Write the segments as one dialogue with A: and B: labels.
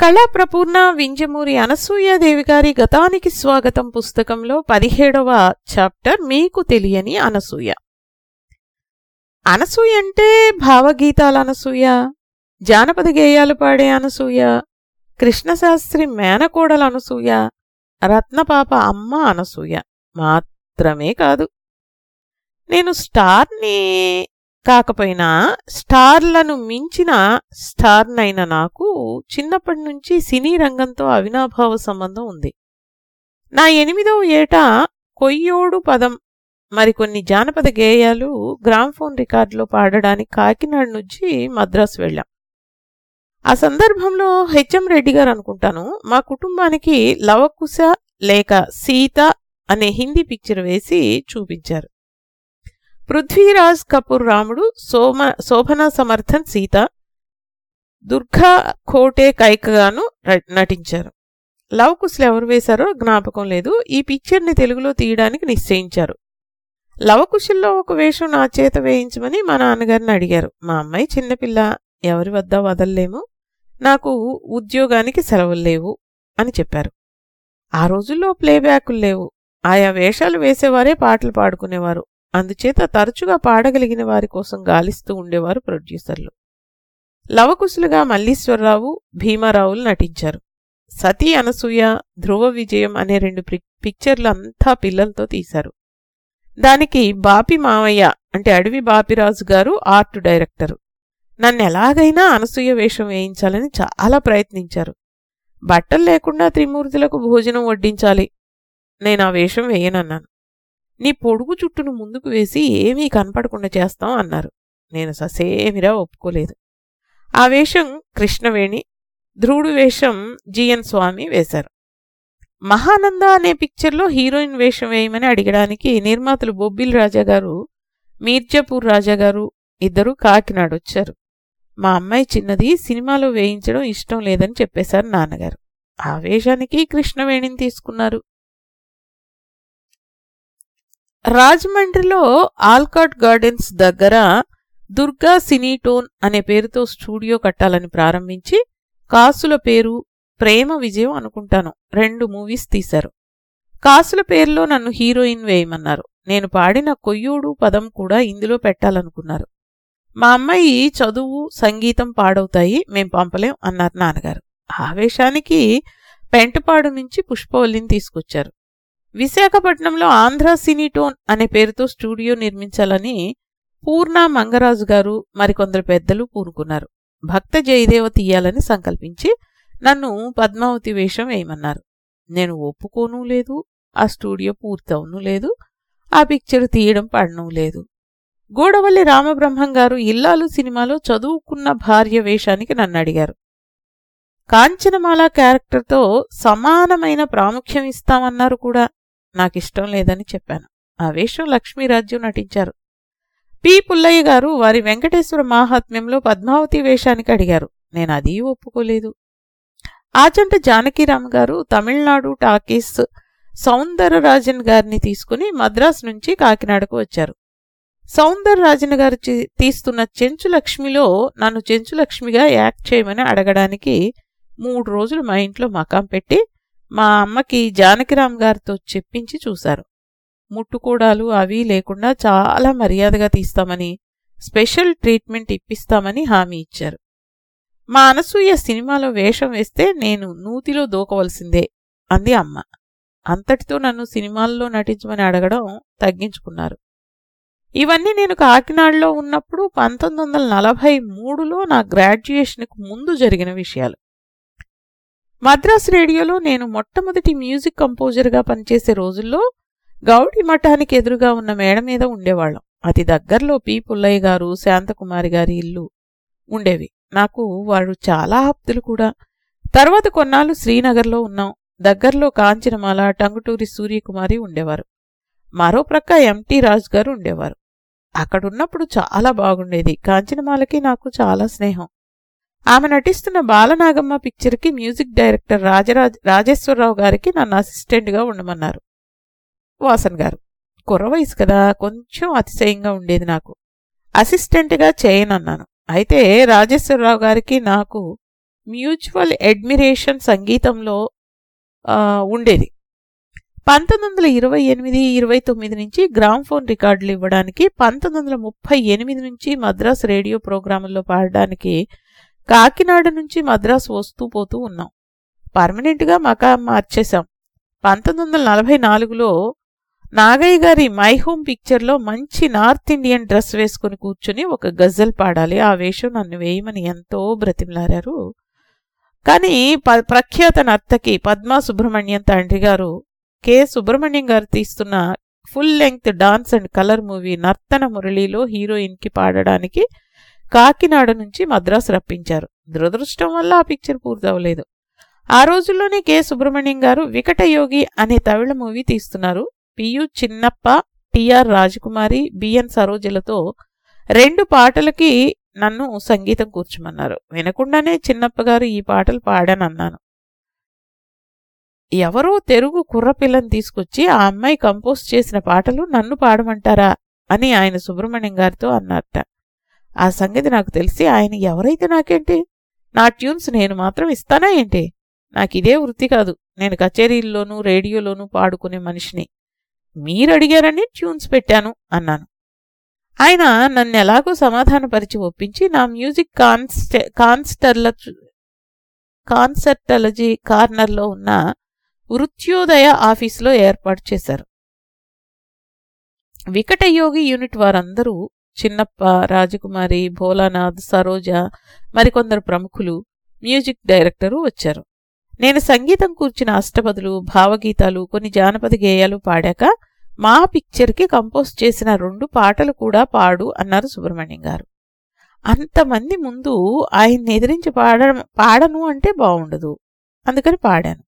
A: కళాప్రపూర్ణ వింజమూరి అనసూయాదేవి గారి గతానికి స్వాగతం పుస్తకంలో పదిహేడవ చాప్టర్ మీకు తెలియని అనసూయ. అనసూయ అంటే భావగీతాల అనసూయ జానపద గేయాలు పాడే అనసూయ కృష్ణశాస్త్రి మేనకోడల అనసూయ రత్నపాప అమ్మ అనసూయ. మాత్రమే కాదు నేను స్టార్ని కాకపోయినా స్టార్లను మించిన స్టార్నైన నాకు చిన్నప్పటి నుంచి సినీ రంగంతో అవినాభావ సంబంధం ఉంది. నా ఎనిమిదవ ఏటా కొయ్యోడు పదం మరికొన్ని జానపద గేయాలు గ్రామ్ఫోన్ రికార్డులో పాడడానికి కాకినాడ నుంచి మద్రాసు వెళ్ళాం. ఆ సందర్భంలో హెచ్ఎం రెడ్డి గారు అనుకుంటాను మా కుటుంబానికి లవకుశ లేక సీత అనే హిందీ పిక్చర్ వేసి చూపించారు. పృథ్వీరాజ్ కపూర్ రాముడు సోమ శోభనా సమర్థన్ సీత దుర్గా కోటే కైకగాను నటించారు. లవ్ కుశలు ఎవరు వేశారో జ్ఞాపకం లేదు. ఈ పిక్చర్ని తెలుగులో తీయడానికి నిశ్చయించారు. లవకుశుల్లో ఒక వేషం నా చేత వేయించమని మా నాన్నగారిని అడిగారు. మా అమ్మాయి చిన్నపిల్ల ఎవరి వద్ద వదల్లేము. నాకు ఉద్యోగానికి సెలవులు లేవు అని చెప్పారు. ఆ రోజుల్లో ప్లేబ్యాకులు లేవు. ఆయా వేషాలు వేసేవారే పాటలు పాడుకునేవారు. అందుచేత తరచుగా పాడగలిగిన వారి కోసం గాలిస్తూ ఉండేవారు ప్రొడ్యూసర్లు. లవకుశులుగా మల్లీశ్వరరావు భీమారావులు నటించారు. సతీ అనసూయ ధ్రువ విజయం అనే రెండు పిక్చర్లు అంతా పిల్లలతో తీశారు. దానికి బాపి మావయ్య అంటే అడవి బాపిరాజు గారు ఆర్ట్ డైరెక్టరు. నన్ను ఎలాగైనా అనసూయ వేషం వేయించాలని చాలా ప్రయత్నించారు. బట్టలు లేకుండా త్రిమూర్తులకు భోజనం వడ్డించాలి. నేను ఆ వేషం వేయనన్నాను. నీ పొడుగు చుట్టును ముందుకు వేసి ఏమీ కనపడకుండా చేస్తాం అన్నారు. నేను ససేమిరా ఒప్పుకోలేదు. ఆ వేషం కృష్ణవేణి ధ్రువుడు వేషం జిఎన్ స్వామి వేశారు. మహానంద అనే పిక్చర్లో హీరోయిన్ వేషం వేయమని అడిగడానికి నిర్మాతలు బొబ్బిల్ రాజా గారు మీర్జాపూర్ రాజా గారు ఇద్దరు కాకినాడ వచ్చారు. మా అమ్మాయి చిన్నది సినిమాలో వేయించడం ఇష్టం లేదని చెప్పేశారు నాన్నగారు. ఆ వేషానికి కృష్ణవేణిని తీసుకున్నారు. రాజమండ్రిలో ఆల్కాట్ గార్డెన్స్ దగ్గర దుర్గా సినీటోన్ అనే పేరుతో స్టూడియో కట్టాలని ప్రారంభించి కాసుల పేరు ప్రేమ విజయం అనుకుంటాను. రెండు మూవీస్ తీశారు. కాసుల పేరులో నన్ను హీరోయిన్ వేయమన్నారు. నేను పాడిన కొయ్యూడు పదం కూడా ఇందులో పెట్టాలనుకున్నారు. మా అమ్మాయి చదువు సంగీతం పాడవుతాయి మేం పంపలేం అన్నారు నాన్నగారు. ఆవేశానికి పెంటపాడు నుంచి పుష్పవల్లిని తీసుకొచ్చారు. విశాఖపట్నంలో ఆంధ్ర సినీటోన్ అనే పేరుతో స్టూడియో నిర్మించాలని పూర్ణ మంగరాజు గారు మరికొందరు పెద్దలు పూనుకున్నారు. భక్త జయదేవ తీయాలని సంకల్పించి నన్ను పద్మావతి వేషం వేయమన్నారు. నేను ఒప్పుకోను లేదు ఆ స్టూడియో పూర్తవును లేదు ఆ పిక్చర్ తీయడం పడనూ లేదు. గూడవల్లి రామబ్రహ్మం గారు ఇల్లాలు సినిమాలో చదువుకున్న భార్య వేషానికి నన్ను అడిగారు. కాంచనమాల క్యారెక్టర్తో సమానమైన ప్రాముఖ్యం ఇస్తామన్నారు కూడా. నాకిష్టం లేదని చెప్పాను. ఆ వేషం లక్ష్మీరాజ్యం నటించారు. పి. పుల్లయ్య గారు వారి వెంకటేశ్వర మాహాత్మ్యంలో పద్మావతి వేషానికి అడిగారు. నేను అది ఒప్పుకోలేదు. ఆచంట జానకీరామ్ గారు తమిళనాడు టాకీస్ సౌందరరాజన్ గారిని తీసుకుని మద్రాసు నుంచి కాకినాడకు వచ్చారు. సౌందరరాజన్ గారు తీస్తున్న చెంచులక్ష్మిలో నన్ను చెంచులక్ష్మిగా యాక్ట్ చేయమని అడగడానికి మూడు రోజులు మా ఇంట్లో మకాం పెట్టి మా అమ్మకి జానకిరామ్ గారితో చెప్పించి చూశారు. ముట్టుకూడాలు అవి లేకుండా చాలా మర్యాదగా తీస్తామని స్పెషల్ ట్రీట్మెంట్ ఇప్పిస్తామని హామీ ఇచ్చారు. మా అనసూయ సినిమాలో వేషం వేస్తే నేను నూతిలో దూకవలసిందే అంది అమ్మ. అంతటితో నన్ను సినిమాల్లో నటించమని అడగడం తగ్గించుకున్నారు. ఇవన్నీ నేను కాకినాడలో ఉన్నప్పుడు పంతొమ్మిది వందల నలభై మూడులో నా గ్రాడ్యుయేషన్కు ముందు జరిగిన విషయాలు. మద్రాస్ రేడియోలో నేను మొట్టమొదటి మ్యూజిక్ కంపోజర్గా పనిచేసే రోజుల్లో గౌడి మఠానికి ఎదురుగా ఉన్న మేడ మీద ఉండేవాళ్ళం. అతి దగ్గరలో పి పుల్లయ్య గారు శాంతకుమారి గారి ఇల్లు ఉండేవి. నాకు వాడు చాలా ఆప్తులు కూడా. తర్వాత కొన్నాళ్ళు శ్రీనగర్లో ఉన్నాం. దగ్గరలో కాంచనమాల టంగుటూరి సూర్యకుమారి ఉండేవారు. మరో ప్రక్క ఎంటీ రాజు గారు ఉండేవారు. అక్కడున్నప్పుడు చాలా బాగుండేది. కాంచనమాలకి నాకు చాలా స్నేహం. ఆమె నటిస్తున్న బాలనాగమ్మ పిక్చర్కి మ్యూజిక్ డైరెక్టర్ రాజరాజ్ రాజేశ్వరరావు గారికి నన్ను అసిస్టెంట్గా ఉండమన్నారు. వాసన్ గారు కుర్ర వయసు కదా కొంచెం అతిశయంగా ఉండేది నాకు. అసిస్టెంట్గా చేయనన్నాను. అయితే రాజేశ్వరరావు గారికి నాకు మ్యూచువల్ అడ్మిరేషన్ సంగీతంలో ఉండేది. పంతొమ్మిది వందల ఇరవై ఎనిమిది ఇరవై తొమ్మిది నుంచి గ్రామ్ఫోన్ రికార్డులు ఇవ్వడానికి పంతొమ్మిది వందల ముప్పై ఎనిమిది నుంచి మద్రాస్ రేడియో ప్రోగ్రాముల్లో పాడడానికి కాకినాడ నుంచి మద్రాసు వస్తూ పోతూ ఉన్నాం. పర్మనెంట్గా మకా మార్చేశాం. పంతొమ్మిది వందల నలభై నాలుగులో నాగయ్య గారి మై హోమ్ పిక్చర్లో మంచి నార్త్ ఇండియన్ డ్రెస్ వేసుకుని కూర్చుని ఒక గజల్ పాడాలి. ఆ వేషం నన్ను వేయమని ఎంతో బ్రతిమలారారు. కానీ ప- ప్రఖ్యాత నర్తకి పద్మా సుబ్రహ్మణ్యం తండ్రి గారు కె. సుబ్రహ్మణ్యం గారు తీస్తున్న full length dance and colour movie నర్తన మురళిలో హీరోయిన్కి పాడడానికి కాకినాడ నుంచి మద్రాసు రప్పించారు. దురదృష్టం వల్ల ఆ పిక్చర్ పూర్తవలేదు. ఆ రోజుల్లోనే కె. సుబ్రహ్మణ్యం గారు వికటయోగి అనే తమిళ మూవీ తీస్తున్నారు. PU Chinnappa TR Rajakumari BN సరోజలతో రెండు పాటలకి నన్ను సంగీతం కూర్చోమన్నారు. వినకుండానే చిన్నప్ప గారు ఈ పాటలు పాడానన్నాను. ఎవరో తెలుగు కుర్రపిల్లని తీసుకొచ్చి ఆ అమ్మాయి కంపోజ్ చేసిన పాటలు నన్ను పాడమంటారా అని ఆయన సుబ్రహ్మణ్యం గారితో అన్నారట. ఆ సంగతి నాకు తెలిసి ఆయన ఎవరైతే నాకేంటి? నా ట్యూన్స్ నేను మాత్రం ఇస్తానా ఏంటి? నాకు ఇదే వృత్తి కాదు. నేను కచేరీల్లోనూ రేడియోలోనూ పాడుకునే మనిషిని. మీరు అడిగారని ట్యూన్స్ పెట్టాను అన్నాను. ఆయన నన్ను ఎలాగో సమాధానపరిచి ఒప్పించి నా మ్యూజిక్ కాన్స్ట కాన్స్టర్ల కాన్సర్టాలజీ కార్నర్లో ఉన్న వృత్యోదయ ఆఫీసులో ఏర్పాటు చేశారు. వికటయోగి యూనిట్ వారందరూ చిన్నప్ప రాజకుమారి భోలానాథ్ సరోజ మరికొందరు ప్రముఖులు మ్యూజిక్ డైరెక్టరు వచ్చారు. నేను సంగీతం కూర్చిన అష్టపదులు భావగీతాలు కొన్ని జానపద గేయాలు పాడాక మా పిక్చర్కి కంపోజ్ చేసిన రెండు పాటలు కూడా పాడు అన్నారు సుబ్రహ్మణ్యం గారు. అంతమంది ముందు ఆయన్ని ఎదిరించి పాడ పాడను అంటే బాగుండదు అందుకని పాడాను.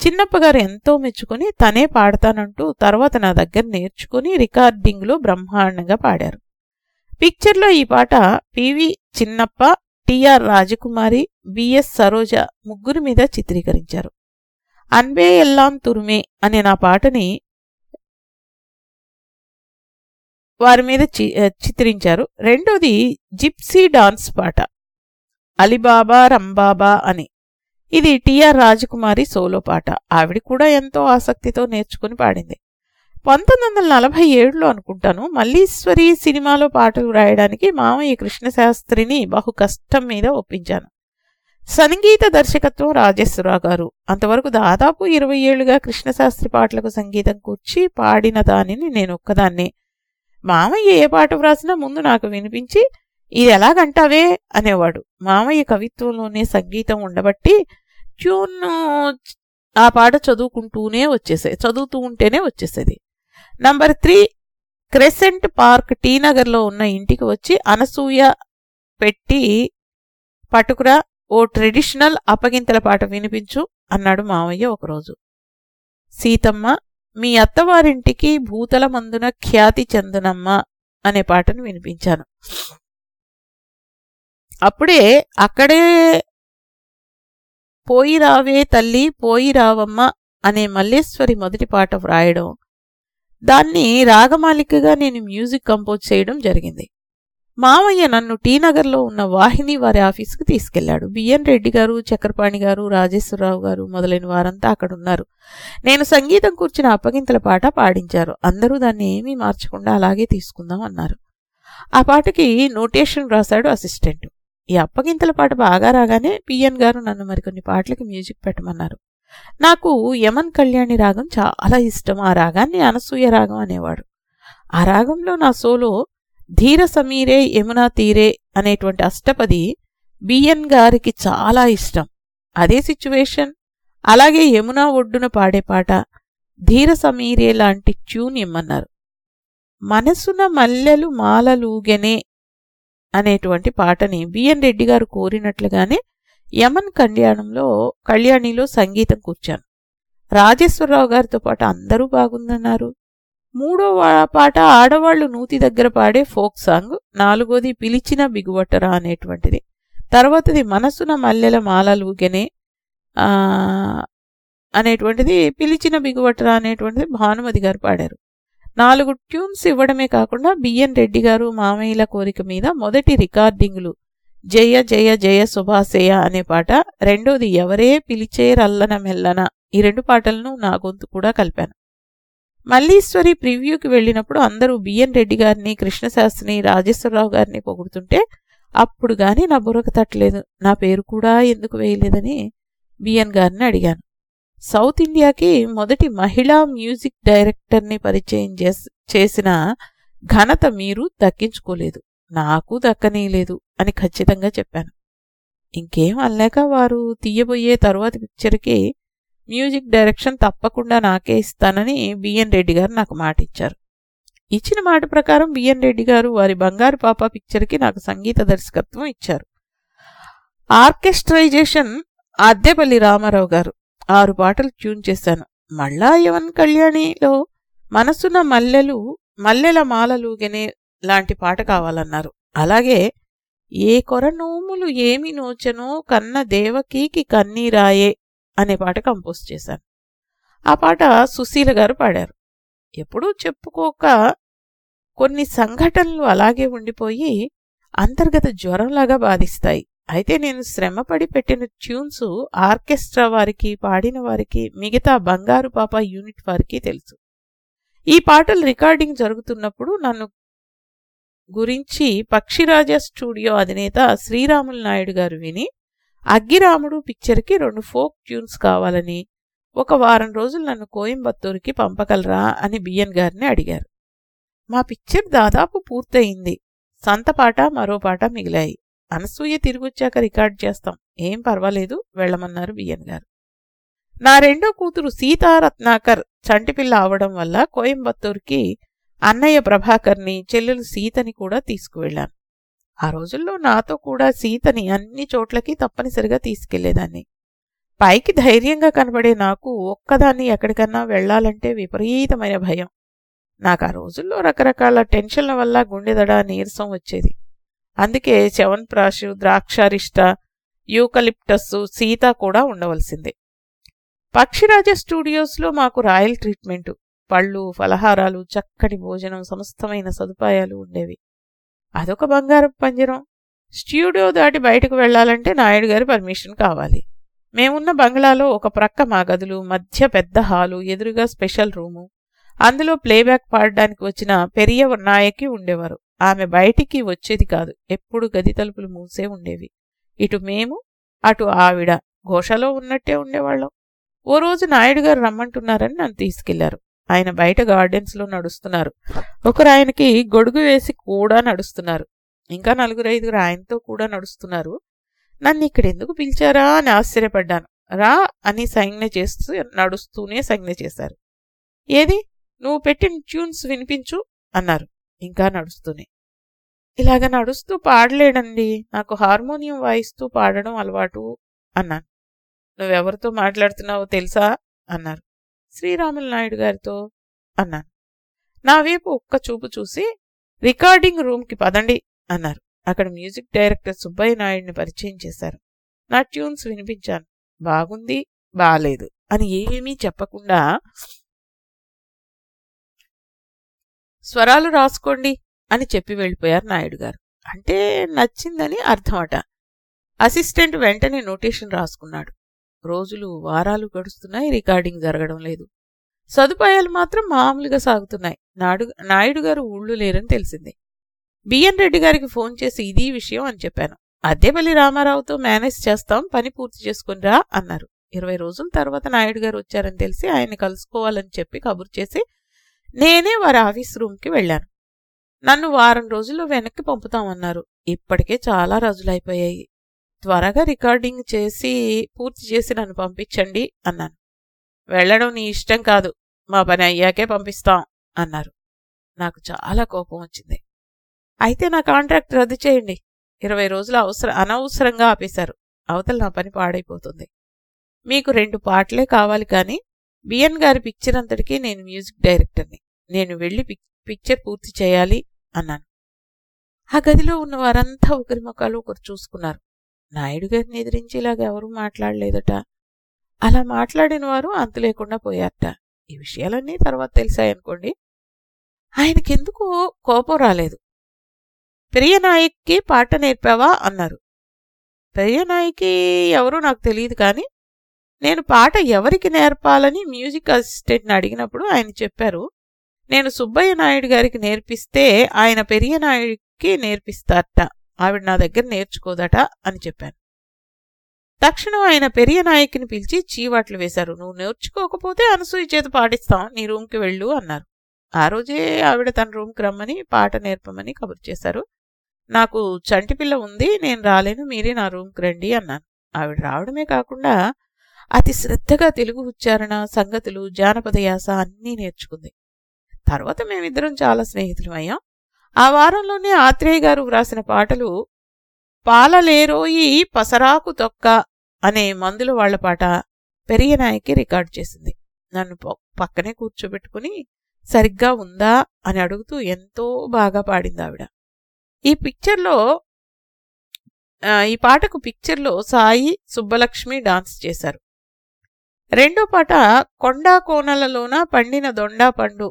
A: చిన్నప్పగారు ఎంతో మెచ్చుకొని తనే పాడతానంటూ తర్వాత నా దగ్గర నేర్చుకుని రికార్డింగ్లో బ్రహ్మాండంగా పాడారు. పిక్చర్లో ఈ పాట పివి చిన్నప్ప టిఆర్ రాజకుమారి బిఎస్ సరోజ ముగ్గురి మీద చిత్రీకరించారు. అన్బే ఎల్లాం తురుమే అనే నా పాటని వారి మీద చి- చిత్రించారు. రెండోది జిప్సీ డాన్స్ పాట. అలిబాబా రంబాబా అని. ఇది టిఆర్ రాజకుమారి సోలో పాట. ఆవిడ కూడా ఎంతో ఆసక్తితో నేర్చుకుని పాడింది. పంతొమ్మిది వందల నలభై ఏడులో అనుకుంటాను. మల్లీశ్వరి సినిమాలో పాటలు రాయడానికి మామయ్య కృష్ణశాస్త్రిని బహు కష్టం మీద ఒప్పించాను. సంగీత దర్శకత్వం రాజేశ్వరరావు గారు. అంతవరకు దాదాపు ఇరవై ఏళ్ళుగా కృష్ణశాస్త్రి పాటలకు సంగీతం కూర్చి పాడిన దానిని నేను ఒక్కదాన్నే. మామయ్య ఏ పాట వ్రాసినా ముందు నాకు వినిపించి ఇది ఎలాగంటావే? అనేవాడు. మామయ్య కవిత్వంలోనే సంగీతం ఉండబట్టి ట్యూన్ ఆ పాట చదువుకుంటూనే వచ్చేసేది చదువుతూ ఉంటేనే వచ్చేసేది. Number three Crescent Park T నగర్లో ఉన్న ఇంటికి వచ్చి అనసూయ పెట్టి పట్టుకురా ఓ ట్రెడిషనల్ అప్పగింతల పాట వినిపించు అన్నాడు మావయ్య ఒకరోజు. సీతమ్మ మీ అత్తవారింటికి భూతల మందున ఖ్యాతి చెందునమ్మ అనే పాటను వినిపించాను. అప్పుడే అక్కడే పోయి రావే తల్లి పోయి రావమ్మ అనే మల్లేశ్వరి మొదటి పాట వ్రాయడం దాన్ని రాగమాలికగా నేను మ్యూజిక్ కంపోజ్ చేయడం జరిగింది. మామయ్య నన్ను టీనగర్లో ఉన్న వాహిని వారి ఆఫీసుకు తీసుకెళ్ళాడు. బిఎన్ రెడ్డి గారు చక్రపాణి గారు రాజేశ్వరరావు గారు మొదలైన వారంతా అక్కడ ఉన్నారు నేను సంగీతం కూర్చిన అప్పగింతల పాట పాడించారు. అందరూ దాన్ని ఏమీ మార్చకుండా అలాగే తీసుకుందాం అన్నారు. ఆ పాటకి నోటేషన్ రాశాడు అసిస్టెంట్. ఈ అప్పగింతల పాట బాగా రాగానే పిఎన్ గారు నన్ను మరికొన్ని పాటలకి మ్యూజిక్ పెట్టమన్నారు. నాకు యమన్ కళ్యాణి రాగం చాలా ఇష్టం. ఆ రాగాన్ని అనసూయ రాగం అనేవాడు. ఆ రాగంలో నా సోలో ధీర సమీరే యమునా తీరే అనేటువంటి అష్టపది బిఎన్ గారికి చాలా ఇష్టం. అదే సిచ్యువేషన్. అలాగే యమునా ఒడ్డున పాడే పాట ధీర సమీరే లాంటి ట్యూన్ ఇమ్మన్నారు. మనసున మల్లెలు మాలలూగెనే అనేటువంటి పాటని బిఎన్ రెడ్డి గారు కోరినట్లుగానే యమన్ కళ్యాణంలో కళ్యాణిలో సంగీతం కూర్చాను. రాజేశ్వరరావు గారితో పాటు అందరూ బాగుందన్నారు. మూడో పాట ఆడవాళ్ళు నూతి దగ్గర పాడే ఫోక్ సాంగ్ నాలుగోది పిలిచిన బిగువట్టరా అనేటువంటిది. తర్వాతది మనసున మల్లెల మాలలుగనే అనేటువంటిది పిలిచిన బిగువట్టరా అనేటువంటిది భానుమతి గారు పాడారు. నాలుగు ట్యూన్స్ ఇవ్వడమే కాకుండా బిఎన్ రెడ్డి గారు మామయ్యల కోరిక మీద మొదటి రికార్డింగ్లు జయ జయ జయ శుభాశయ అనే పాట. రెండోది ఎవరే పిలిచే రల్లన మెల్లన. ఈ రెండు పాటలను నా గొంతు కూడా కలిపాను. మల్లీశ్వరి ప్రివ్యూకి వెళ్ళినప్పుడు అందరూ బిఎన్ రెడ్డి గారిని కృష్ణశాస్త్రిని రాజేశ్వరరావు గారిని పొగుడుతుంటే అప్పుడు గాని నా బుర్రకు తట్టలేదు. నా పేరు కూడా ఎందుకు వేయలేదని బిఎన్ గారిని అడిగాను. సౌత్ ఇండియాకి మొదటి మహిళా మ్యూజిక్ డైరెక్టర్ని పరిచయం చేస్- చేసిన ఘనత మీరు దక్కించుకోలేదు. నాకు దక్కనీయలేదు అని ఖచ్చితంగా చెప్పాను. ఇంకేం అనలేక వారు తీయబోయే తరువాతి పిక్చర్కి మ్యూజిక్ డైరెక్షన్ తప్పకుండా నాకే ఇస్తానని బిఎన్ రెడ్డి గారు నాకు మాట ఇచ్చారు ఇచ్చిన మాట ప్రకారం బిఎన్ రెడ్డి గారు వారి బంగారు పాప పిక్చర్కి నాకు సంగీత దర్శకత్వం ఇచ్చారు. ఆర్కెస్ట్రైజేషన్ అద్దెపల్లి రామారావు గారు ఆరు పాటలు ట్యూన్ చేశాను. మళ్ళా యవన్ కళ్యాణిలో మనసున మల్లెలు మల్లెల మాలలుగనే లాంటి పాట కావాలన్నారు. అలాగే ఏ కొరనోములు ఏమి నోచనో కన్న దేవకీకి కన్నీరాయే అనే పాట కంపోజ్ చేశాను. ఆ పాట సుశీల గారు పాడారు. ఎప్పుడూ చెప్పుకోక కొన్ని సంఘటనలు అలాగే ఉండిపోయి అంతర్గత జ్వరంలాగా బాధిస్తాయి. అయితే నేను శ్రమపడి పెట్టిన ట్యూన్స్ ఆర్కెస్ట్రా వారికి పాడిన వారికి మిగతా బంగారు పాప యూనిట్ వారికి తెలుసు. ఈ పాటలు రికార్డింగ్ జరుగుతున్నప్పుడు నన్ను గురించి పక్షిరాజ స్టూడియో అధినేత శ్రీరాములు నాయుడు గారు విని అగ్గిరాముడు పిక్చర్కి రెండు ఫోక్ ట్యూన్స్ కావాలని ఒక వారం రోజులు నన్ను కోయంబత్తూరుకి పంపగలరా అని బిఎన్ గారిని అడిగారు. మా పిక్చర్ దాదాపు పూర్తయింది. సంత పాట మరో పాట మిగిలాయి. అనసూయ తిరిగొచ్చాక రికార్డ్ చేస్తాం. ఏం పర్వాలేదు వెళ్ళమన్నారు బిఎన్ గారు. నా రెండో కూతురు సీతారత్నాకర్ చంటిపిల్ల అవడం వల్ల కోయంబత్తూరుకి అన్నయ్య ప్రభాకర్ని చెల్లెలు సీతని కూడా తీసుకువెళ్ళాను. ఆ రోజుల్లో నాతో కూడా సీతని అన్ని చోట్లకి తప్పనిసరిగా తీసుకెళ్ళేదాన్ని. పైకి ధైర్యంగా కనబడే నాకు ఒక్కదాన్ని ఎక్కడికన్నా వెళ్ళాలంటే విపరీతమైన భయం. నాకు ఆ రోజుల్లో రకరకాల టెన్షన్ల వల్ల గుండెదడ నీరసం వచ్చేది. అందుకే చవన్ప్రాషు ద్రాక్షారిష్ట యూకలిప్టస్ సీత కూడా ఉండవలసిందే. పక్షిరాజ స్టూడియోస్లో మాకు రాయల్ ట్రీట్మెంటు. పళ్ళు ఫలహారాలు చక్కటి భోజనం సమస్తమైన సదుపాయాలు ఉండేవి. అదొక బంగారం పంజరం. స్టూడియో దాటి బయటకు వెళ్ళాలంటే నాయుడు గారి పర్మిషన్ కావాలి. మేమున్న బంగ్లాలో ఒక ప్రక్క మా గదులు మధ్య పెద్ద హాలు ఎదురుగా స్పెషల్ రూము. అందులో ప్లేబ్యాక్ పాడడానికి వచ్చిన పెరియ నాయకి ఉండేవారు. ఆమె బయటికి వచ్చేది కాదు ఎప్పుడు గది తలుపులు మూసే ఉండేవి. ఇటు మేము అటు ఆవిడ. ఘోషలో ఉన్నట్టే ఉండేవాళ్ళం. ఓ రోజు నాయుడు గారు రమ్మంటున్నారని నన్ను తీసుకెళ్ళారు. ఆయన బయట గార్డెన్స్లో నడుస్తున్నారు. ఒకరు ఆయనకి గొడుగు వేసి కూడా నడుస్తున్నారు. ఇంకా నలుగురు ఐదుగురు ఆయనతో కూడా నడుస్తున్నారు. నన్ను ఇక్కడ ఎందుకు పిలిచారా అని ఆశ్చర్యపడ్డాను. రా అని సంజ్ఞ చేస్తూ నడుస్తూనే సంజ్ఞ చేశారు. ఏది? నువ్వు పెట్టిన ట్యూన్స్ వినిపించు అన్నారు. ఇంకా నడుస్తూనే. ఇలాగ నడుస్తూ పాడలేడండి. నాకు హార్మోనియం వాయిస్తూ పాడడం అలవాటు అన్నాను. నువ్వెవరితో మాట్లాడుతున్నావో తెలుసా? అన్నారు. శ్రీరాములు నాయుడు గారితో అన్నాను. నా వైపు ఒక్క చూపు చూసి రికార్డింగ్ రూమ్కి పదండి అన్నారు. అక్కడ మ్యూజిక్ డైరెక్టర్ సుబ్బయ్య నాయుడిని పరిచయం చేశారు. నా ట్యూన్స్ వినిపించాను. బాగుంది బాలేదు అని ఏమీ చెప్పకుండా స్వరాలు రాసుకోండి అని చెప్పి వెళ్ళిపోయారు నాయుడు గారు. అంటే నచ్చిందని అర్థమట. అసిస్టెంట్ వెంటనే నోటేషన్ రాసుకున్నాడు. రోజులు వారాలు గడుస్తున్నాయి రికార్డింగ్ జరగడం లేదు. సదుపాయాలు మాత్రం మామూలుగా సాగుతున్నాయి. నాడు నాయుడు గారు ఊళ్ళు లేరని తెలిసింది. బిఎన్ రెడ్డి గారికి ఫోన్ చేసి ఇది విషయం అని చెప్పాను. అద్దెపల్లి రామారావుతో మేనేజ్ చేస్తాం పని పూర్తి చేసుకుని రా అన్నారు. ఇరవై రోజుల తర్వాత నాయుడు గారు వచ్చారని తెలిసి ఆయన్ని కలుసుకోవాలని చెప్పి కబురు చేసి నేనే వారి ఆఫీస్ రూమ్కి వెళ్ళాను. నన్ను వారం రోజుల్లో వెనక్కి పంపుతామన్నారు. ఇప్పటికే చాలా రోజులైపోయాయి త్వరగా రికార్డింగ్ చేసి పూర్తి చేసి నన్ను పంపించండి అన్నాను. వెళ్ళడం నీ ఇష్టం కాదు. మా పని అయ్యాకే పంపిస్తాం అన్నారు. నాకు చాలా కోపం వచ్చింది. అయితే నా కాంట్రాక్ట్ రద్దు చేయండి. ఇరవై రోజులు అవసరం అనవసరంగా ఆపేశారు. అవతల నా పని పాడైపోతుంది. మీకు రెండు పాటలే కావాలి కానీ బిఎన్ గారి పిక్చర్ అంతటికీ నేను మ్యూజిక్ డైరెక్టర్ని. నేను వెళ్ళి పిక్చర్ పూర్తి చేయాలి అన్నాను. ఆ గదిలో ఉన్న వారంతా ఒకరి ముఖాలు ఒకరు చూసుకున్నారు. నాయుడు గారిని ఎదిరించి ఇలాగ ఎవరూ మాట్లాడలేదట. అలా మాట్లాడిన వారు అంతు లేకుండా పోయారట. ఈ విషయాలన్నీ తర్వాత తెలిసాయనుకోండి. ఆయనకెందుకు కోపం రాలేదు. ప్రియనాయక్కి పాట నేర్పావా? అన్నారు. పెరియనాయికి ఎవరో నాకు తెలియదు కానీ నేను పాట ఎవరికి నేర్పాలని మ్యూజిక్ అసిస్టెంట్ని అడిగినప్పుడు ఆయన చెప్పారు నేను సుబ్బయ్య నాయుడు గారికి నేర్పిస్తే ఆయన పెరియ నాయుడికి నేర్పిస్తారట. ఆవిడ నా దగ్గర నేర్చుకోదట అని చెప్పాను. తక్షణం ఆయన పెరియ నాయకుని పిలిచి చీవాట్లు వేశారు. నువ్వు నేర్చుకోకపోతే అనసూయ చేత పాటిస్తాం. నీ రూమ్కి వెళ్ళు అన్నారు. ఆ రోజే ఆవిడ తన రూమ్కి రమ్మని పాట నేర్పమని కబురు చేశారు. నాకు చంటిపిల్ల ఉంది. నేను రాలేను. మీరే నా రూమ్కి రండి అన్నాను. ఆవిడ రావడమే కాకుండా అతి శ్రద్ధగా తెలుగు ఉచ్చారణ సంగతులు జానపద యాస అన్నీ నేర్చుకుంది. తర్వాత మేమిద్దరం చాలా స్నేహితులమయ్యాం. ఆ వారంలోనే ఆత్రేయ గారు వ్రాసిన పాటలు పాలలేరోయి పసరాకు తొక్క అనే మందుల వాళ్ళ పాట పెరియనాయకి రికార్డ్ చేసింది. నన్ను పక్కనే కూర్చోబెట్టుకుని సరిగ్గా ఉందా అని అడుగుతూ ఎంతో బాగా పాడింది ఆవిడ. ఈ పిక్చర్లో ఈ పాటకు పిక్చర్లో సాయి సుబ్బలక్ష్మి డాన్స్ చేశారు. రెండో పాట కొండా కోనలలోన పండిన దొండా పండు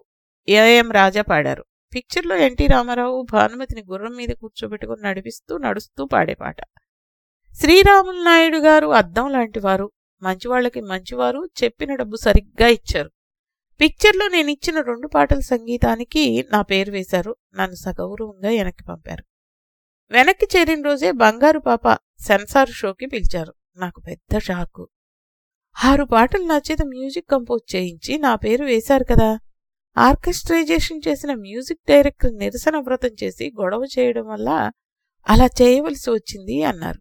A: ఏఎం రాజా పాడారు. పిక్చర్లో ఎన్టీ రామారావు భానుమతిని గుర్రం మీద కూర్చోబెట్టుకుని నడిపిస్తూ నడుస్తూ పాడే పాట. శ్రీరాములు నాయుడు గారు అద్దం లాంటివారు మంచివాళ్ళకి మంచివారు చెప్పిన డబ్బు సరిగ్గా ఇచ్చారు. పిక్చర్లో నేను ఇచ్చిన రెండు పాటల సంగీతానికి నా పేరు వేశారు. నన్ను సగౌరవంగా వెనక్కి పంపారు. వెనక్కి చేరిన రోజే బంగారు పాప సెన్సార్ షోకి పిలిచారు. నాకు పెద్ద షాకు ఆరు పాటలు నా చేత మ్యూజిక్ కంపోజ్ చేయించి నా పేరు వేశారు కదా. ఆర్కెస్ట్రైజేషన్ చేసిన మ్యూజిక్ డైరెక్టర్ నిరసన వ్రతం చేసి గొడవ చేయడం వల్ల అలా చేయవలసి వచ్చింది అన్నారు.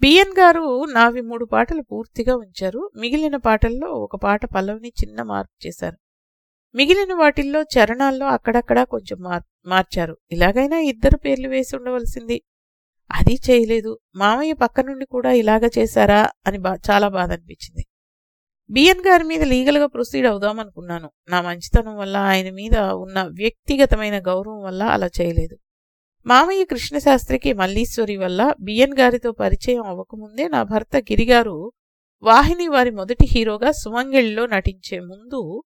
A: బిఎన్ గారు నావి మూడు పాటలు పూర్తిగా ఉంచారు. మిగిలిన పాటల్లో ఒక పాట పల్లవిని చిన్న మార్పు చేశారు. మిగిలిన వాటిల్లో చరణాల్లో అక్కడక్కడా కొంచెం మార్ మార్చారు. ఇలాగైనా ఇద్దరు పేర్లు వేసి ఉండవలసింది. అది చేయలేదు. మామయ్య పక్క నుండి కూడా ఇలాగ చేశారా అని బా చాలా బాధ అనిపించింది. బిఎన్ గారి మీద లీగల్గా ప్రొసీడ్ అవుదాం అనుకున్నాను. నా మంచితనం వల్ల ఆయన మీద ఉన్న వ్యక్తిగతమైన గౌరవం వల్ల అలా చేయలేదు. మామయ్య కృష్ణశాస్త్రికి మల్లీశ్వరి వల్ల బిఎన్ గారితో పరిచయం అవ్వకముందే నా భర్త గిరిగారు వాహిని వారి మొదటి హీరోగా సుమంగిళ్ళలో నటించే ముందు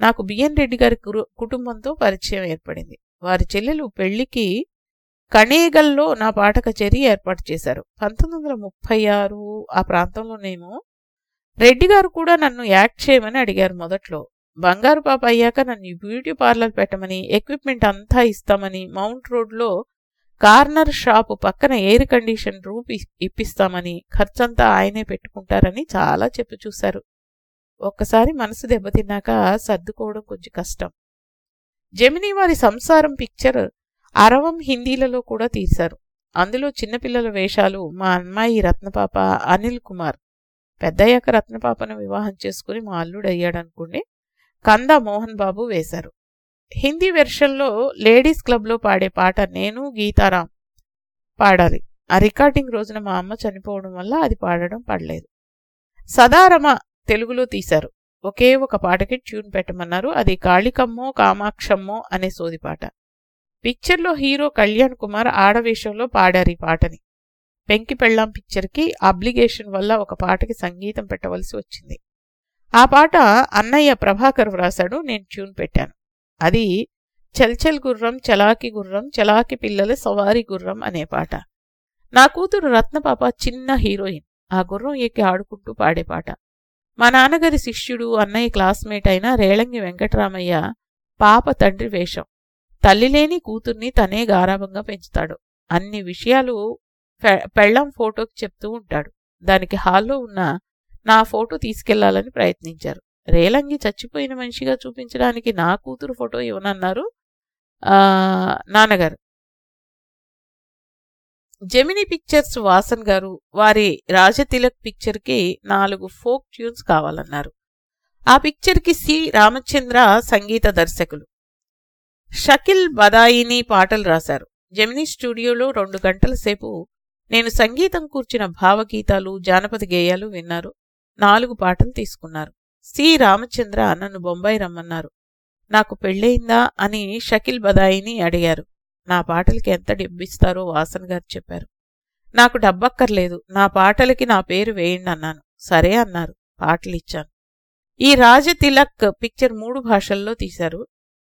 A: నాకు బిఎన్ రెడ్డి గారి కురు- కుటుంబంతో పరిచయం ఏర్పడింది. వారి చెల్లెలు పెళ్ళికి కణేగల్లో నా పాట కచేరీ ఏర్పాటు చేశారు. పంతొమ్మిది వందల ముప్పై ఆరు ఆ ప్రాంతంలోనేమో రెడ్డి గారు కూడా నన్ను యాక్ట్ చేయమని అడిగారు మొదట్లో. బంగారు పాప అయ్యాక నన్ను బ్యూటీ పార్లర్ పెట్టమని ఎక్విప్మెంట్ అంతా ఇస్తామని మౌంట్ రోడ్లో కార్నర్ షాపు పక్కన ఎయిర్ కండిషన్ రూమ్ ఇప్పిస్తామని ఖర్చంతా ఆయనే పెట్టుకుంటారని చాలా చెప్పు చూశారు. ఒక్కసారి మనసు దెబ్బతిన్నాక సర్దుకోవడం కొంచెం కష్టం. జమినీ వారి సంసారం పిక్చర్ అరవం హిందీలలో కూడా తీశారు. అందులో చిన్నపిల్లల వేషాలు మా అమ్మాయి రత్నపాప అనిల్ కుమార్ పెద్దయ్యాక రత్నపాపను వివాహం చేసుకుని మా అల్లుడు అయ్యాడనుకోండి కంద మోహన్ బాబు వేశారు. హిందీ వెర్షన్లో లేడీస్ క్లబ్లో పాడే పాట నేను గీతారాం పాడాలి. ఆ రికార్డింగ్ రోజున మా అమ్మ చనిపోవడం వల్ల అది పాడడం పడలేదు. సదారమ తెలుగులో తీశారు. ఒకే ఒక పాటకి ట్యూన్ పెట్టమన్నారు. అది కాళికమ్మో కామాక్షమ్మో అనే సోది పాట. పిక్చర్లో హీరో కళ్యాణ్ కుమార్ ఆడవేషంలో పాడారు ఈ పాటని. పెంకి పెళ్ళాం పిక్చర్కి అబ్లిగేషన్ వల్ల ఒక పాటకి సంగీతం పెట్టవలసి వచ్చింది. ఆ పాట అన్నయ్య ప్రభాకర్ వ్రాసాడు నేను ట్యూన్ పెట్టాను. అది చల్చల్ గుర్రం చలాకి గుర్రం చలాకి పిల్లల సవారి గుర్రం అనే పాట. నా కూతురు రత్నపాప చిన్న హీరోయిన్ ఆ గుర్రం ఎక్కి ఆడుకుంటూ పాడే పాట. మా నాన్నగారి శిష్యుడు అన్నయ్య క్లాస్మేట్ అయిన రేళంగి వెంకటరామయ్య పాప తండ్రి వేషం. తల్లి లేని కూతుర్ని తనే గారాభంగా పెంచుతాడు. అన్ని విషయాలు పెళ్ళం ఫోటోకి చెప్తూ ఉంటాడు. దానికి హాల్లో ఉన్న నా ఫోటో తీసుకెళ్ళాలని ప్రయత్నించారు. రేలంగి చచ్చిపోయిన మనిషిగా చూపించడానికి నా కూతురు ఫోటో ఇవ్వనన్నారు నాన్నగారు. జెమిని పిక్చర్స్ వాసన్ గారు వారి రాజతిలక్ పిక్చర్కి నాలుగు ఫోక్ ట్యూన్స్ కావాలన్నారు. ఆ పిక్చర్కి సి. రామచంద్ర సంగీత దర్శకులు. షకిల్ బదాయిని పాటలు రాశారు. జెమిని స్టూడియోలో రెండు గంటల సేపు నేను సంగీతం కూర్చిన భావగీతాలు జానపద గేయాలు విన్నారు. నాలుగు పాటలు తీసుకున్నారు. సి. రామచంద్ర నన్ను బొంబాయి రమ్మన్నారు. నాకు పెళ్ళయిందా అని షకిల్ బదాయిని అడిగారు. నా పాటలకి ఎంత డబ్బిస్తారో వాసన్ గారు చెప్పారు. నాకు డబ్బక్కర్లేదు నా పాటలకి నా పేరు వేయండి అన్నాను. సరే అన్నారు పాటలిచ్చాను. ఈ రాజతిలక్ పిక్చర్ మూడు భాషల్లో తీశారు.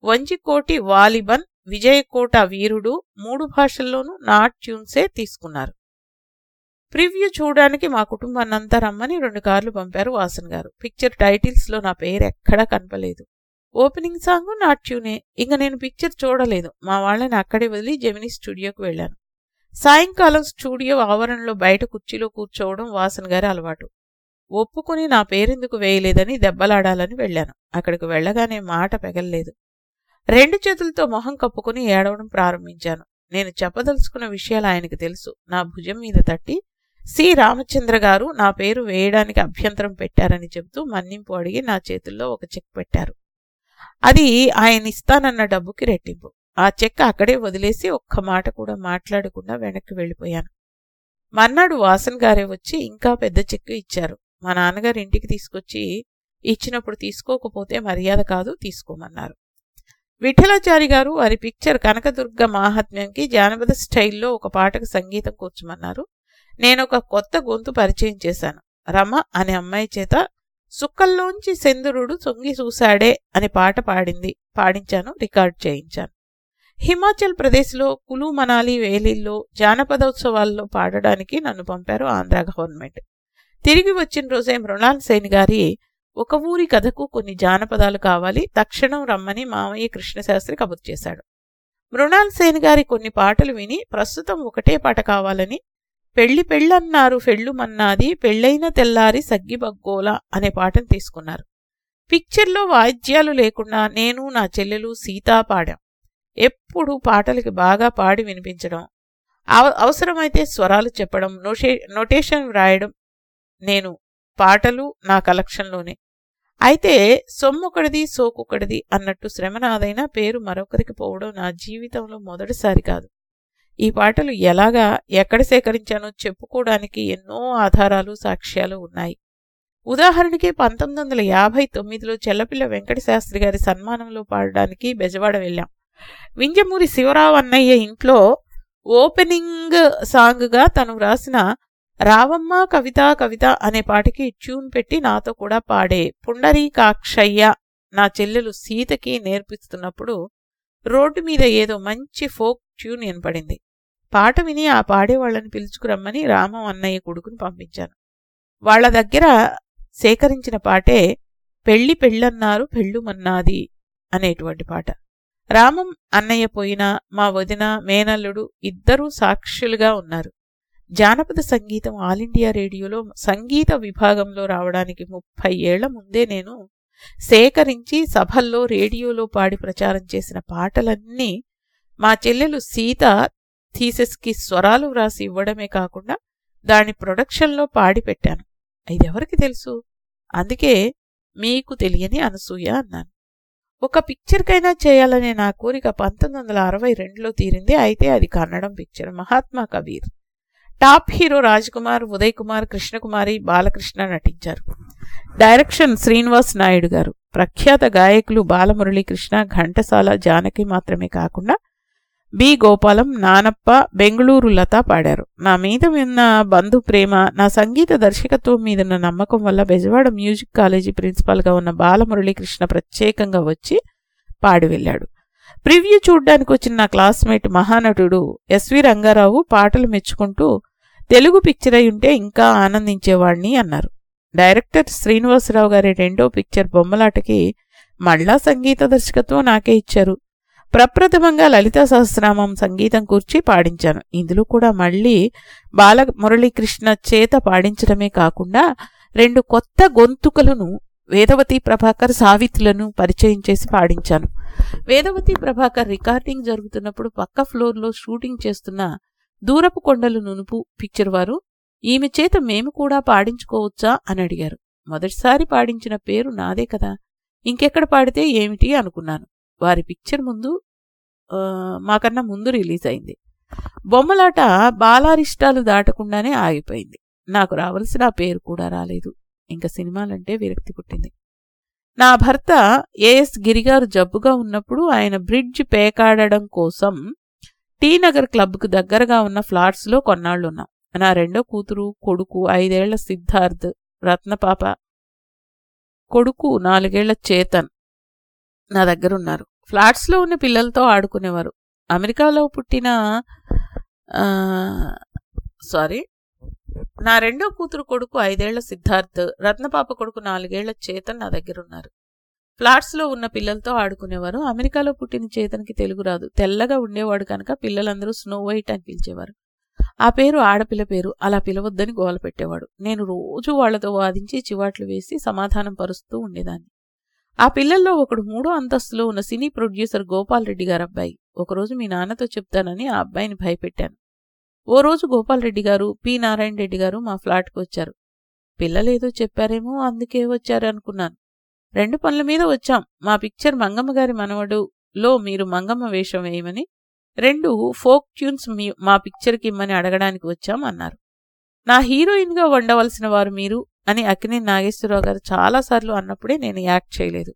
A: వంజికోటి వాలిబన్ విజయకోట వీరుడు మూడు భాషల్లోనూ నా ట్యూన్సే తీసుకున్నారు. ప్రివ్యూ చూడడానికి మా కుటుంబాన్నంతా రమ్మని రెండు కార్లు పంపారు వాసన్ గారు. పిక్చర్ టైటిల్స్లో నా పేరు ఎక్కడా కనపలేదు ఓపెనింగ్ సాంగ్ నా ట్యూనే. ఇంక నేను పిక్చర్ చూడలేదు. మా వాళ్ళని అక్కడే వదిలి జెమినీ స్టూడియోకి వెళ్ళాను. సాయంకాలం స్టూడియో ఆవరణలో బయట కుర్చీలో కూర్చోవడం వాసన్ గారి అలవాటు. ఒప్పుకుని నా పేరెందుకు వేయలేదని దెబ్బలాడాలని వెళ్ళాను. అక్కడికి వెళ్ళగానే మాట పెగల్లేదు. రెండు చేతులతో మొహం కప్పుకుని ఏడవడం ప్రారంభించాను. నేను చెప్పదలుచుకున్న విషయాలు ఆయనకు తెలుసు. నా భుజం మీద తట్టి సి. రామచంద్ర గారు నా పేరు వేయడానికి అభ్యంతరం పెట్టారని చెబుతూ మన్నింపు అడిగి నా చేతుల్లో ఒక చెక్ పెట్టారు. అది ఆయన ఇస్తానన్న డబ్బుకి రెట్టింపు. ఆ చెక్ అక్కడే వదిలేసి ఒక్క మాట కూడా మాట్లాడకుండా వెనక్కి వెళ్ళిపోయాను. మర్నాడు వాసన్ గారే వచ్చి ఇంకా పెద్ద చెక్కు ఇచ్చారు. మా నాన్నగారు ఇంటికి తీసుకొచ్చి ఇచ్చినప్పుడు తీసుకోకపోతే మర్యాద కాదు తీసుకోమన్నారు. విఠలాచారి గారు వారి పిక్చర్ కనకదుర్గ మాహాత్మ్యంకి జానపద స్టైల్లో ఒక పాటకు సంగీతం కూర్చోమన్నారు. నేను ఒక కొత్త గొంతు పరిచయం చేశాను. రమ అనే అమ్మాయి చేత సుక్కల్లోంచి సెందురుడు సొంగి చూశాడే అనే పాట పాడింది. పాడించాను రికార్డ్ చేయించాను. హిమాచల్ ప్రదేశ్లో కులు మనాలి వేలిల్లో జానపదోత్సవాల్లో పాడడానికి నన్ను పంపారు ఆంధ్ర గవర్నమెంట్. తిరిగి వచ్చిన రోజే మృణాల్ సేన్ గారి ఒక ఊరి కథకు కొన్ని జానపదాలు కావాలి తక్షణం రమ్మని మామయ్య కృష్ణశాస్త్రి కబుర్ చేశాడు. మృణాల్ సేన్ గారి కొన్ని పాటలు విని ప్రస్తుతం ఒకటే పాట కావాలని పెళ్ళి పెళ్ళన్నారు ఫెళ్ళుమన్నాది పెళ్ళైన తెల్లారి సగ్గిబగ్గోల అనే పాటను తీసుకున్నారు. పిక్చర్లో వాయిద్యాలు లేకుండా నేను నా చెల్లెలు సీత పాడాం. ఎప్పుడు పాటలకి బాగా పాడి వినిపించడం అవసరమైతే స్వరాలు చెప్పడం నోషే నోటేషన్ వ్రాయడం నేను పాటలు నా కలెక్షన్లోనే. అయితే సొమ్మొకడిది సోకొకడిది అన్నట్టు శ్రమనాదైనా పేరు మరొకరికి పోవడం నా జీవితంలో మొదటిసారి కాదు. ఈ పాటలు ఎలాగా ఎక్కడ సేకరించానో చెప్పుకోవడానికి ఎన్నో ఆధారాలు సాక్ష్యాలు ఉన్నాయి. ఉదాహరణకి పంతొమ్మిది వందల యాభై తొమ్మిదిలో చెల్లపిల్ల వెంకటశాస్త్రి గారి సన్మానంలో పాడడానికి బెజవాడ వెళ్ళాం. వింజమూరి శివరావు అన్నయ్య ఇంట్లో ఓపెనింగ్ సాంగ్గా తను వ్రాసిన రావమ్మ కవిత కవిత అనే పాటకి ట్యూన్ పెట్టి నాతో కూడా పాడే పుండరీకాక్షయ్య నా చెల్లెలు సీతకి నేర్పిస్తున్నప్పుడు రోడ్డు మీద ఏదో మంచి ఫోక్ ట్యూన్ వినపడింది. పాట విని ఆ పాడేవాళ్ళను పిలుచుకురమ్మని రామం అన్నయ్య కొడుకుని పంపించాను. వాళ్ళ దగ్గర సేకరించిన పాటే పెళ్ళి పెళ్ళన్నారు పెళ్ళుమన్నాది అనేటువంటి పాట. రామం అన్నయ్య పోయినా మా వదిన మేనల్లుడు ఇద్దరూ సాక్షులుగా ఉన్నారు. జానపద సంగీతం ఆల్ ఇండియా రేడియోలో సంగీత విభాగంలో రావడానికి ముప్పై ఏళ్ళ ముందే నేను సేకరించి సభల్లో రేడియోలో పాడి ప్రచారం చేసిన పాటలన్నీ మా చెల్లెలు సీత థీసెస్కి స్వరాలు వ్రాసి ఇవ్వడమే కాకుండా దాని ప్రొడక్షన్లో పాడి పెట్టాను. ఇదెవరికి తెలుసు? అందుకే మీకు తెలియని అనసూయ అన్నాను. ఒక పిక్చర్కైనా చేయాలనే నా కోరిక పంతొమ్మిది వందల అరవై రెండులో తీరింది. అయితే అది Kannada picture Mahatma Kabir. Top hero Raj Kumar Uday Kumar Krishnakumari Balakrishna నటించారు. డైరెక్షన్ శ్రీనివాస్ నాయుడు గారు. ప్రఖ్యాత గాయకులు బాలమురళీకృష్ణ ఘంటసాల జానకి మాత్రమే కాకుండా బి. గోపాలం నానప్ప బెంగళూరు లత పాడారు. నా మీద ఉన్న బంధు ప్రేమ నా సంగీత దర్శకత్వం మీదున్న నమ్మకం వల్ల బెజవాడ మ్యూజిక్ కాలేజీ ప్రిన్సిపాల్గా ఉన్న బాలమురళీకృష్ణ ప్రత్యేకంగా వచ్చి పాడి వెళ్ళాడు. ప్రివ్యూ చూడ్డానికి వచ్చిన నా క్లాస్మేట్ మహానటుడు ఎస్వి రంగారావు పాటలు మెచ్చుకుంటూ తెలుగు పిక్చర్ అయి ఉంటే ఇంకా ఆనందించేవాణ్ణి అన్నారు. డైరెక్టర్ శ్రీనివాసరావు గారి రెండో పిక్చర్ బొమ్మలాటకి మళ్ళా సంగీత దర్శకత్వం నాకే ఇచ్చారు. ప్రప్రథమంగా లలితా సహస్రనామం సంగీతం కూర్చి పాడించాను. ఇందులో కూడా మళ్ళీ బాల మురళీకృష్ణ చేత పాడించడమే కాకుండా రెండు కొత్త గొంతుకలను వేదవతి ప్రభాకర్ సావిత్రులను పరిచయం చేసి పాడించాను. వేదవతి ప్రభాకర్ రికార్డింగ్ జరుగుతున్నప్పుడు పక్క ఫ్లోర్లో షూటింగ్ చేస్తున్న దూరపు కొండలు నునుపు పిక్చర్ వారు ఈమె చేత మేము కూడా పాడించుకోవచ్చా? అని అడిగారు. మొదటిసారి పాడించిన పేరు నాదే కదా. ఇంకెక్కడ పాడితే ఏమిటి? అనుకున్నాను. వారి పిక్చర్ ముందు మాకన్నా ముందు రిలీజ్ అయింది. బొమ్మలాట బాలారిష్టాలు దాటకుండానే ఆగిపోయింది. నాకు రావలసిన పేరు కూడా రాలేదు. ఇంకా సినిమాలంటే విరక్తి పుట్టింది. నా భర్త ఏఎస్ గిరిగారు జబ్బుగా ఉన్నప్పుడు ఆయన బ్రిడ్జ్ పేకాడడం కోసం టీ నగర్ క్లబ్కు దగ్గరగా ఉన్న ఫ్లాట్స్లో కొన్నాళ్ళున్నాం నా రెండో కూతురు కొడుకు ఐదేళ్ళ సిద్ధార్థ్ రత్నపాప. కొడుకు నాలుగేళ్ళ చేతన్. నా దగ్గరున్నారు. ఫ్లాట్స్లో ఉన్న పిల్లలతో ఆడుకునేవారు. అమెరికాలో పుట్టిన సారీ నా రెండో కూతురు కొడుకు ఐదేళ్ళ సిద్ధార్థ్ రత్నపాప కొడుకు నాలుగేళ్ళ చేతన్ నా దగ్గరున్నారు. ఫ్లాట్స్లో ఉన్న పిల్లలతో ఆడుకునేవారు. అమెరికాలో పుట్టిన చేతన్కి తెలుగు రాదు. తెల్లగా ఉండేవాడు కనుక పిల్లలందరూ స్నో వైట్ అని పిలిచేవారు ఆ పేరు ఆడపిల్ల పేరు. అలా పిలవద్దని గోల పెట్టేవాడు. నేను రోజు వాళ్ళతో వాదించి చివాట్లు వేసి సమాధానం పరుస్తూ ఉండేదాన్ని. ఆ పిల్లల్లో ఒకడు మూడో అంతస్తులో ఉన్న సినీ ప్రొడ్యూసర్ గోపాల్ రెడ్డి గారు అబ్బాయి ఒకరోజు మీ నాన్నతో చెప్తానని ఆ అబ్బాయిని భయపెట్టాను. ఓ రోజు గోపాల్ రెడ్డి గారు పి. నారాయణ రెడ్డి గారు మా ఫ్లాట్కి వచ్చారు. పిల్లలేదో చెప్పారేమో అందుకే వచ్చారు అనుకున్నాను రెండు పనుల మీద వచ్చాం. మా పిక్చర్ మంగమ్మ గారి మనవడులో మీరు మంగమ్మ వేషం వేయమని రెండు ఫోక్ ట్యూన్స్ మీ మా పిక్చర్కి ఇమ్మని అడగడానికి వచ్చాం అన్నారు. నా హీరోయిన్గా వండవలసిన వారు మీరు అని అక్కినే నాగేశ్వరరావు గారు చాలాసార్లు అన్నప్పుడే నేను యాక్ట్ చేయలేదు.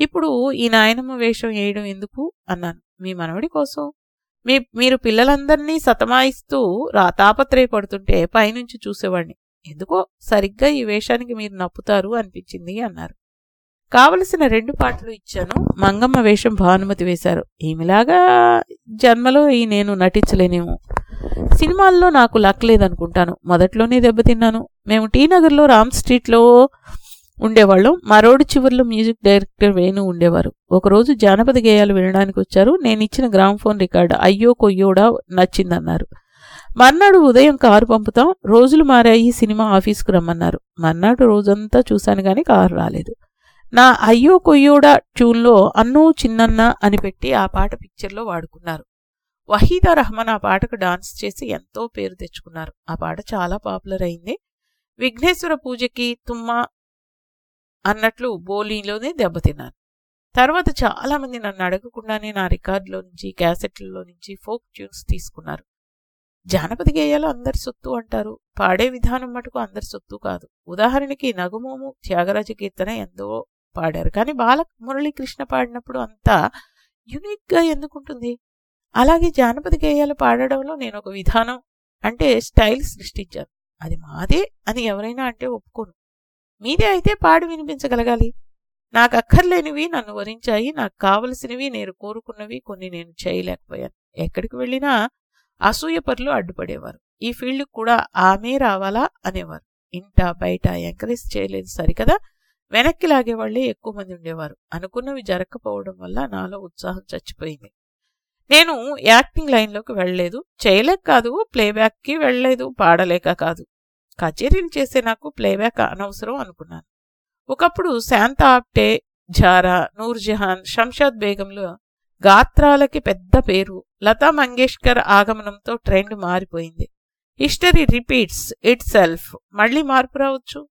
A: ఇప్పుడు ఈ నాయనమ్మ వేషం వేయడం ఎందుకు? అన్నాను. మీ మనవడి కోసం. మీ మీరు పిల్లలందరినీ సతమాయిస్తూ రా తాపత్రయపడుతుంటే పైనుంచి చూసేవాడిని. ఎందుకో సరిగ్గా ఈ వేషానికి మీరు నప్పుతారు అనిపించింది అన్నారు. కావలసిన రెండు పాటలు ఇచ్చాను. మంగమ్మ వేషం భానుమతి వేశారు. ఈమెలాగా జన్మలో ఈ నేను నటించలేనేమో. సినిమాల్లో నాకు లక్ లేదనుకుంటాను. మొదట్లోనే దెబ్బతిన్నాను మేము టీ నగర్లో రామ్ స్ట్రీట్లో ఉండేవాళ్ళం. మా రోడ్డు చివరిలో మ్యూజిక్ డైరెక్టర్ వేణు ఉండేవారు. ఒకరోజు జానపద గేయాలు వినడానికి వచ్చారు. నేను ఇచ్చిన గ్రామ్ఫోన్ రికార్డ్ అయ్యో కొయ్యోడా నచ్చిందన్నారు. మర్నాడు ఉదయం కారు పంపుతాం. రోజులు మారాయి. సినిమా ఆఫీస్కు రమ్మన్నారు. మర్నాడు రోజంతా చూశాను కానీ కారు రాలేదు. నా అయ్యో కొయ్యోడా ట్యూన్లో అన్నో చిన్నన్న అని పెట్టి ఆ పాట పిక్చర్లో వాడుకున్నారు. వహీదా రహమాన్ ఆ పాటకు డాన్స్ చేసి ఎంతో పేరు తెచ్చుకున్నారు. ఆ పాట చాలా పాపులర్ అయింది. విఘ్నేశ్వర పూజకి తుమ్మ అన్నట్లు బోలీలోనే దెబ్బతిన్నాను. తర్వాత చాలామంది నన్ను అడగకుండానే నా రికార్డులో నుంచి క్యాసెట్లలో నుంచి ఫోక్ ట్యూన్స్ తీసుకున్నారు. జానపద గేయాలు అందరి సొత్తు అంటారు. పాడే విధానం మటుకు అందరి సొత్తు కాదు. ఉదాహరణకి నగుమోము త్యాగరాజ కీర్తన ఎంతో పాడారు. కానీ బాల మురళీకృష్ణ పాడినప్పుడు అంతా యునిక్గా ఎందుకుంటుంది? అలాగే జానపద గేయాలు పాడడంలో నేను ఒక విధానం అంటే స్టైల్ సృష్టించాను. అది మాదే అని ఎవరైనా అంటే ఒప్పుకోను. మీదే అయితే పాడి వినిపించగలగాలి. నాకు అక్కర్లేనివి నన్ను వరించాయి నాకు కావలసినవి నేను కోరుకున్నవి కొన్ని నేను చేయలేకపోయాను. ఎక్కడికి వెళ్ళినా అసూయ పరులు అడ్డుపడేవారు. ఈ ఫీల్డ్కి కూడా ఆమె రావాలా అనేవారు. ఇంట బయట ఎంకరేజ్ చేయలేదు సరికదా? వెనక్కి లాగేవాళ్ళే ఎక్కువ మంది ఉండేవారు. అనుకున్నవి జరగకపోవడం వల్ల నాలో ఉత్సాహం చచ్చిపోయింది. నేను యాక్టింగ్ లైన్లోకి వెళ్ళలేదు. చేయలేక కాదు ప్లేబ్యాక్కి వెళ్ళలేదు పాడలేక కాదు. కచేరీలు చేసే నాకు ప్లేబ్యాక్ అనవసరం అనుకున్నాను. ఒకప్పుడు శాంత ఆప్టే జారా నూర్జహాన్ షంషాద్ బేగంలో గాత్రాలకి పెద్ద పేరు లతా మంగేష్కర్ ఆగమనంతో ట్రెండ్ మారిపోయింది. History repeats itself. మళ్ళీ మార్పు రావచ్చు?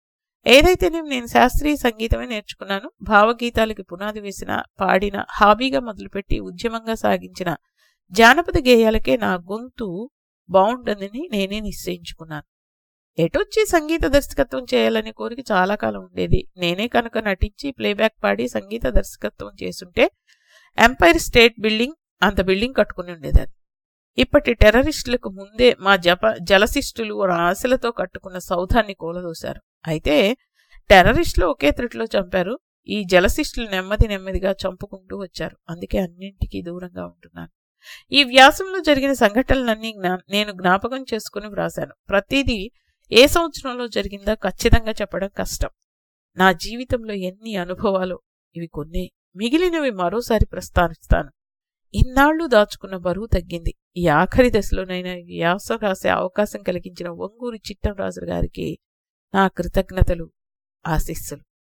A: ఏదైతేనే నేను శాస్త్రీయ సంగీతమే నేర్చుకున్నాను భావగీతాలకి పునాది వేసిన పాడిన హాబీగా మొదలుపెట్టి ఉద్యమంగా సాగించిన జానపద గేయాలకే నా గొంతు బాగుంటుందని నేనే నిశ్చయించుకున్నాను. ఎటొచ్చి సంగీత దర్శకత్వం చేయాలనే కోరిక చాలా కాలం ఉండేది. నేనే కనుక నటించి ప్లేబ్యాక్ పాడి సంగీత దర్శకత్వం చేసుంటే ఎంపైర్ స్టేట్ బిల్డింగ్ అంత బిల్డింగ్ కట్టుకుని ఉండేది అది ఇప్పటి టెర్రరిస్టులకు ముందే మా జప జలశిష్టులు ఆశలతో కట్టుకున్న సౌధాన్ని కూలదోశారు. అయితే టెర్రరిస్టులు ఒకే త్రిట్లో చంపారు. ఈ జలశిష్టులు నెమ్మది నెమ్మదిగా చంపుకుంటూ వచ్చారు. అందుకే అన్నింటికీ దూరంగా ఉంటున్నాను. ఈ వ్యాసంలో జరిగిన సంఘటనలన్నీ నేను జ్ఞాపకం చేసుకుని వ్రాశాను. ప్రతిదీ ఏ సంవత్సరంలో జరిగిందో ఖచ్చితంగా చెప్పడం కష్టం. నా జీవితంలో ఎన్ని అనుభవాలు ఇవి కొన్ని. మిగిలినవి మరోసారి ప్రస్తావిస్తాను. ఇన్నాళ్ళు దాచుకున్న బరువు తగ్గింది. ఈ ఆఖరి దశలోనైనా వ్యాసం రాసే అవకాశం కలిగించిన ఒంగూరు చిట్టంరాజు గారికి నా కృతజ్ఞతలు ఆశీస్సులు.